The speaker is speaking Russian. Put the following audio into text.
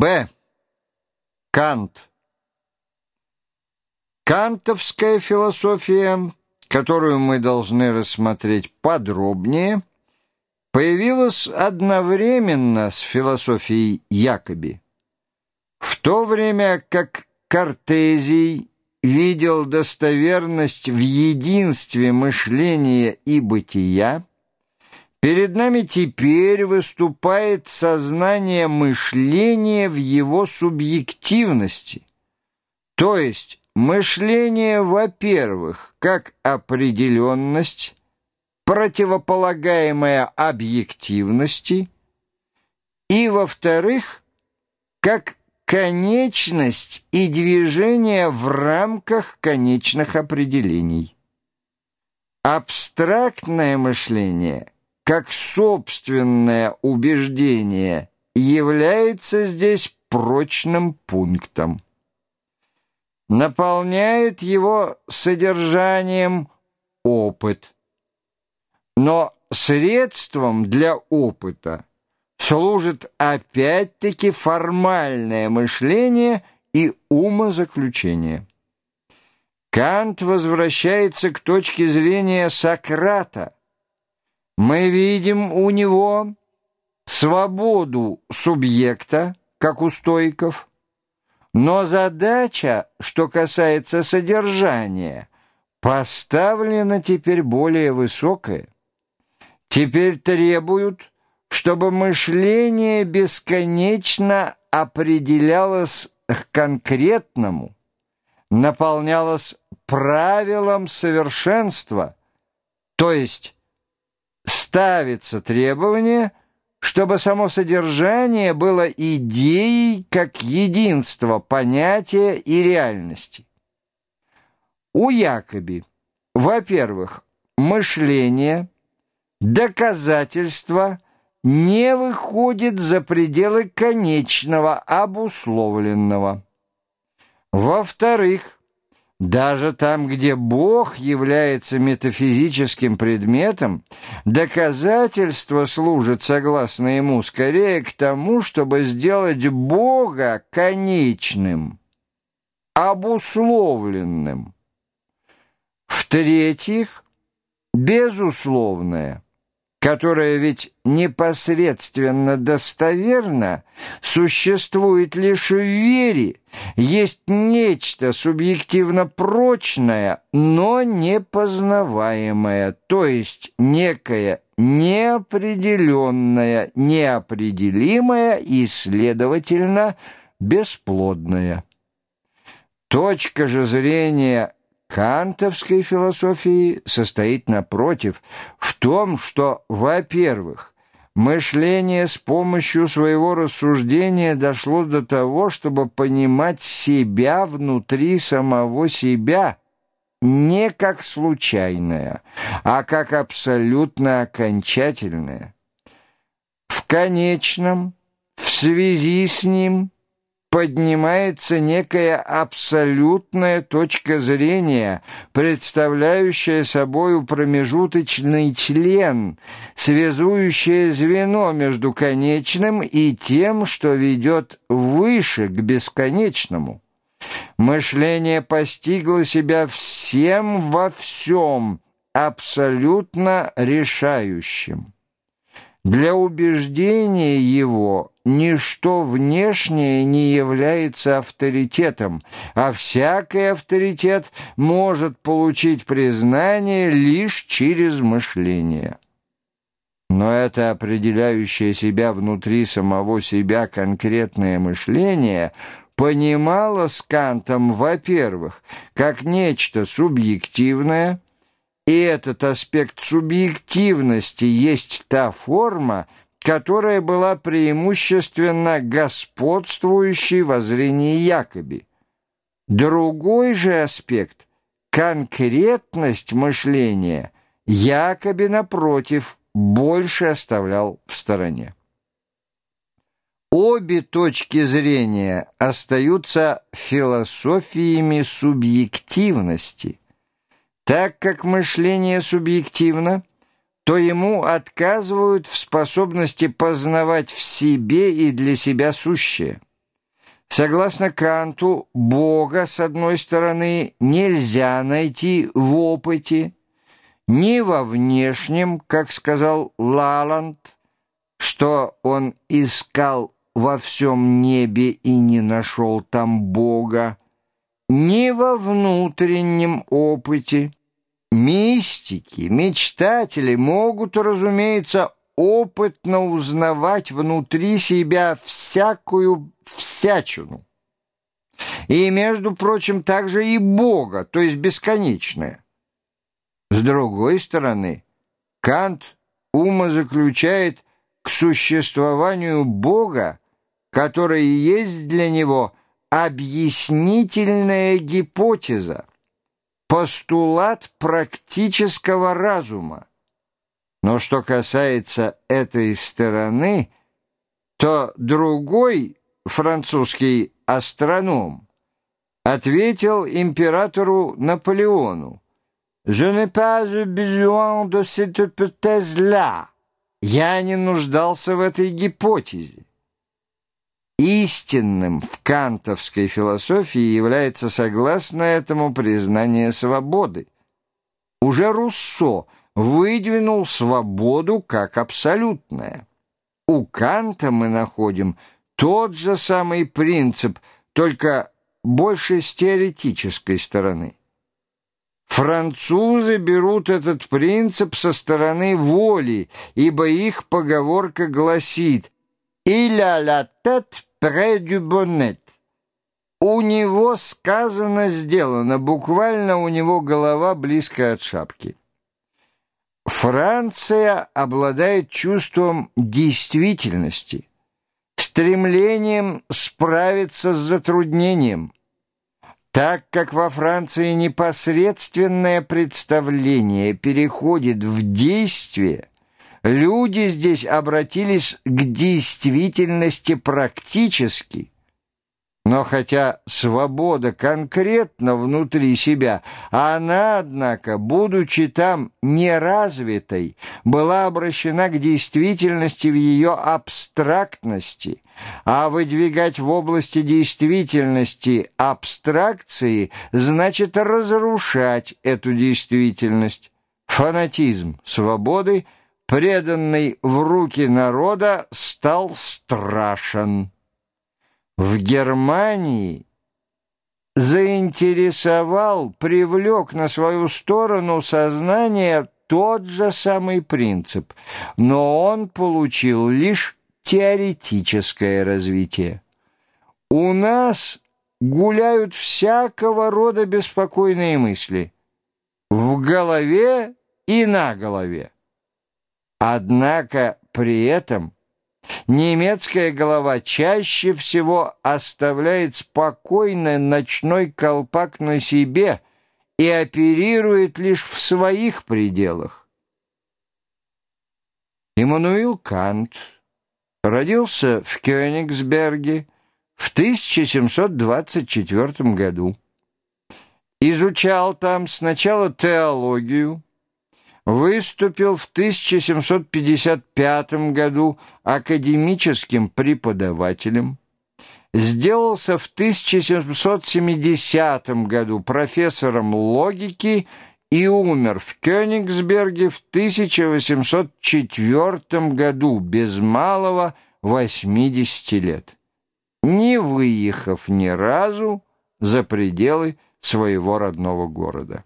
Б. Кант. Кантовская философия, которую мы должны рассмотреть подробнее, появилась одновременно с философией Якоби. В то время как Кортезий видел достоверность в единстве мышления и бытия, Перед нами теперь выступает сознание мышления в его субъективности, то есть мышление, во-первых, как определенность, противополагаемая объективности, и, во-вторых, как конечность и движение в рамках конечных определений. Абстрактное мышление – как собственное убеждение является здесь прочным пунктом. Наполняет его содержанием опыт. Но средством для опыта служит опять-таки формальное мышление и умозаключение. Кант возвращается к точке зрения Сократа – мы видим у него свободу субъекта, как у стоиков, но задача, что касается содержания, поставлена теперь более высокая. Теперь требуют, чтобы мышление бесконечно определялось к конкретному, наполнялось правилом совершенства, то есть ставится требование, чтобы само содержание было идеей как единство понятия и реальности. У Якоби, во-первых, мышление, доказательство не выходит за пределы конечного, обусловленного. Во-вторых, даже там, где Бог является метафизическим предметом, доказательство служит, согласно ему, скорее к тому, чтобы сделать Бога конечным, обусловленным. В-третьих, безусловное – которая ведь непосредственно достоверна, существует лишь в вере, есть нечто субъективно прочное, но непознаваемое, то есть некое неопределенное, неопределимое и, следовательно, бесплодное. Точка же зрения кантовской философии состоит, напротив, в том, что, во-первых, мышление с помощью своего рассуждения дошло до того, чтобы понимать себя внутри самого себя, не как случайное, а как абсолютно окончательное. В конечном, в связи с ним – поднимается некая абсолютная точка зрения, представляющая собою промежуточный член, связующее звено между конечным и тем, что ведет выше к бесконечному. Мышление постигло себя всем во всем, абсолютно решающим. Для убеждения его ничто внешнее не является авторитетом, а всякий авторитет может получить признание лишь через мышление. Но это определяющее себя внутри самого себя конкретное мышление понимало с Кантом, во-первых, как нечто субъективное – и этот аспект субъективности есть та форма, которая была преимущественно господствующей во зрении Якоби. Другой же аспект – конкретность мышления – Якоби, напротив, больше оставлял в стороне. Обе точки зрения остаются философиями субъективности – так как мышление субъективно, то ему отказывают в способности познавать в себе и для себя сущее. Согласно Канту, Бога, с одной стороны, нельзя найти в опыте, ни во внешнем, как сказал Лаланд, что он искал во всем небе и не нашел там Бога, ни во внутреннем опыте. Мистики, мечтатели могут, разумеется, опытно узнавать внутри себя всякую всячину. И, между прочим, также и Бога, то есть бесконечное. С другой стороны, Кант ума заключает к существованию Бога, который есть для него объяснительная гипотеза, постулат практического разума. Но что касается этой стороны, то другой французский астроном ответил императору Наполеону, «Je n'ai pas besoin de cette hypothèse-là». Я не нуждался в этой гипотезе. Истинным в кантовской философии является, согласно этому, признание свободы. Уже Руссо выдвинул свободу как абсолютное. У Канта мы находим тот же самый принцип, только больше с теоретической стороны. Французы берут этот принцип со стороны воли, ибо их поговорка гласит «Il a la du bonnet». У него сказано, сделано, буквально у него голова близко от шапки. Франция обладает чувством действительности, стремлением справиться с затруднением – так как во Франции непосредственное представление переходит в действие, люди здесь обратились к действительности практически – но хотя свобода конкретно внутри себя, она, однако, будучи там неразвитой, была обращена к действительности в ее абстрактности, а выдвигать в области действительности абстракции значит разрушать эту действительность. Фанатизм свободы, преданный в руки народа, стал страшен. В Германии заинтересовал, привлек на свою сторону сознание тот же самый принцип, но он получил лишь теоретическое развитие. У нас гуляют всякого рода беспокойные мысли в голове и на голове. Однако при этом – Немецкая голова чаще всего оставляет спокойно ночной колпак на себе и оперирует лишь в своих пределах. Иммануил Кант родился в Кёнигсберге в 1724 году. Изучал там сначала теологию, выступил в 1755 году академическим преподавателем, сделался в 1770 году профессором логики и умер в Кёнигсберге в 1804 году без малого 80 лет, не выехав ни разу за пределы своего родного города.